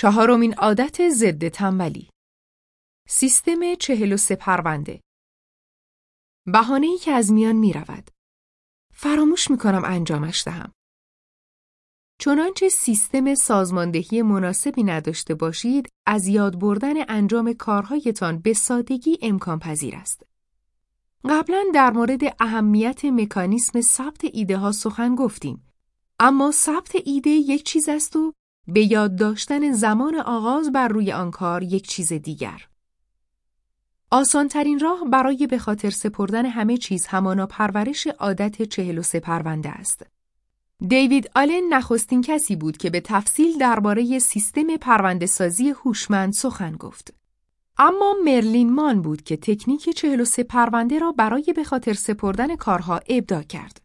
چهارمین عادت ضد تنبلی سیستم چهل و سه پرونده بهانه ای که از میان می رود. فراموش می کنم انجامش دهم. چنانچه سیستم سازماندهی مناسبی نداشته باشید، از یاد بردن انجام کارهایتان به سادگی امکان پذیر است. قبلا در مورد اهمیت مکانیسم ثبت ایده ها سخن گفتیم. اما ثبت ایده یک چیز است و به یاد داشتن زمان آغاز بر روی آن کار یک چیز دیگر. آسانترین راه برای به خاطر سپردن همه چیز همانا پرورش عادت چهل و سه پرونده است. دیوید آلن نخستین کسی بود که به تفصیل درباره سیستم پرونده سازی هوشمند سخن گفت. اما مرلین مان بود که تکنیک چهل و سه پرونده را برای به خاطر سپردن کارها ابدا کرد.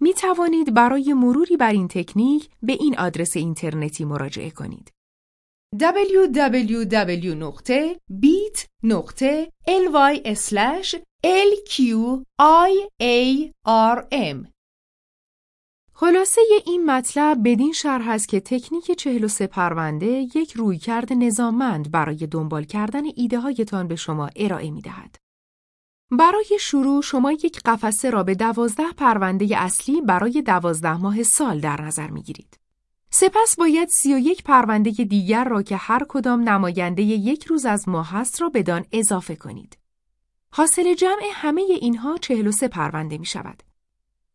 می توانید برای مروری بر این تکنیک به این آدرس اینترنتی مراجعه کنید. www.bit.ly/lqiarm خلاصه این مطلب بدین شرح است که تکنیک 43 پرونده یک رویکرد نظاممند برای دنبال کردن ایده هایتان به شما ارائه می دهد. برای شروع شما یک قفسه را به دوازده پرونده اصلی برای دوازده ماه سال در نظر می گیرید. سپس باید سی و یک پرونده دیگر را که هر کدام نماینده یک روز از ماه است را بدان اضافه کنید. حاصل جمع همه اینها 43 پرونده می شود.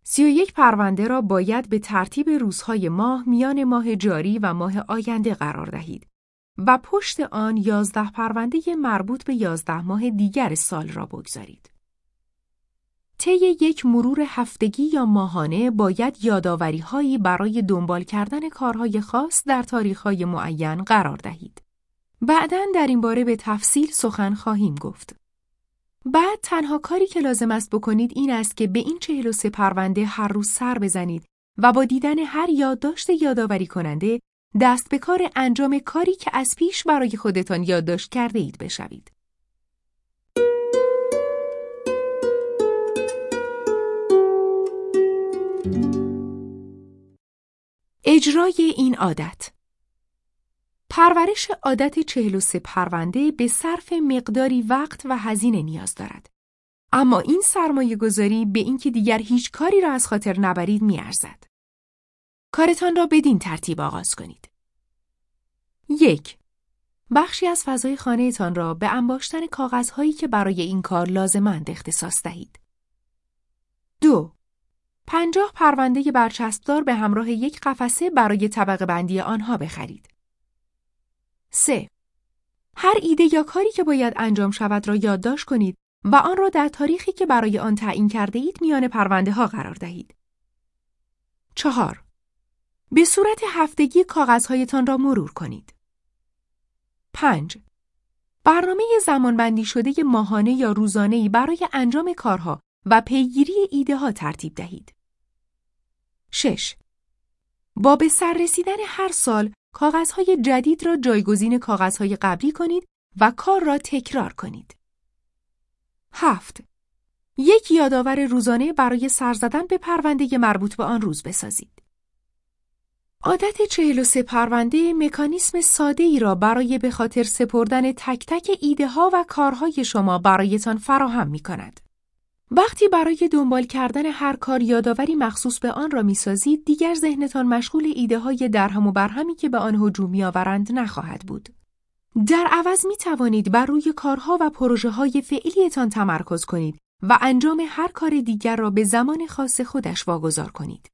سی و یک پرونده را باید به ترتیب روزهای ماه میان ماه جاری و ماه آینده قرار دهید و پشت آن یازده پرونده مربوط به یازده ماه دیگر سال را بگذارید. طی یک مرور هفتگی یا ماهانه باید یاداوری هایی برای دنبال کردن کارهای خاص در تاریخهای معین قرار دهید. بعدا در این باره به تفصیل سخن خواهیم گفت. بعد تنها کاری که لازم است بکنید این است که به این چهل و سه پرونده هر روز سر بزنید و با دیدن هر یادداشت یادآوری کننده دست به کار انجام کاری که از پیش برای خودتان یادداشت کرده اید بشوید. اجرای این عادت پرورش عادت 43 پرونده به صرف مقداری وقت و هزینه نیاز دارد. اما این سرمایه گذاری به اینکه دیگر هیچ کاری را از خاطر نبرید میارزد. کارتان را بدین ترتیب آغاز کنید. یک بخشی از فضای خانهتان را به انباشتن کاغذهایی که برای این کار لازمند اختصاص دهید. دو پنجاه پرونده برچسبدار به همراه یک قفسه برای طبقه بندی آنها بخرید. 3. هر ایده یا کاری که باید انجام شود را یادداشت کنید و آن را در تاریخی که برای آن تعیین کرده اید میان پرونده ها قرار دهید. 4. به صورت هفتگی کاغذهایتان را مرور کنید. 5. برنامه زمانبندی شده ماهانه یا روزانه‌ای برای انجام کارها و پیگیری ایده ها ترتیب دهید. 6. با به سر رسیدن هر سال کاغذهای جدید را جایگزین کاغذهای قبلی کنید و کار را تکرار کنید. 7. یک یادآور روزانه برای سر زدن به پرونده مربوط به آن روز بسازید. عادت 43 پرونده مکانیسم ساده ای را برای به خاطر سپردن تک تک ایده ها و کارهای شما برایتان فراهم می کند. وقتی برای دنبال کردن هر کار یادآوری مخصوص به آن را می‌سازید دیگر ذهنتان مشغول ایده های درهم و برهمی که به آن هجوم میآورند نخواهد بود در عوض می توانید بر روی کارها و پروژه های فعلیتان تمرکز کنید و انجام هر کار دیگر را به زمان خاص خودش واگذار کنید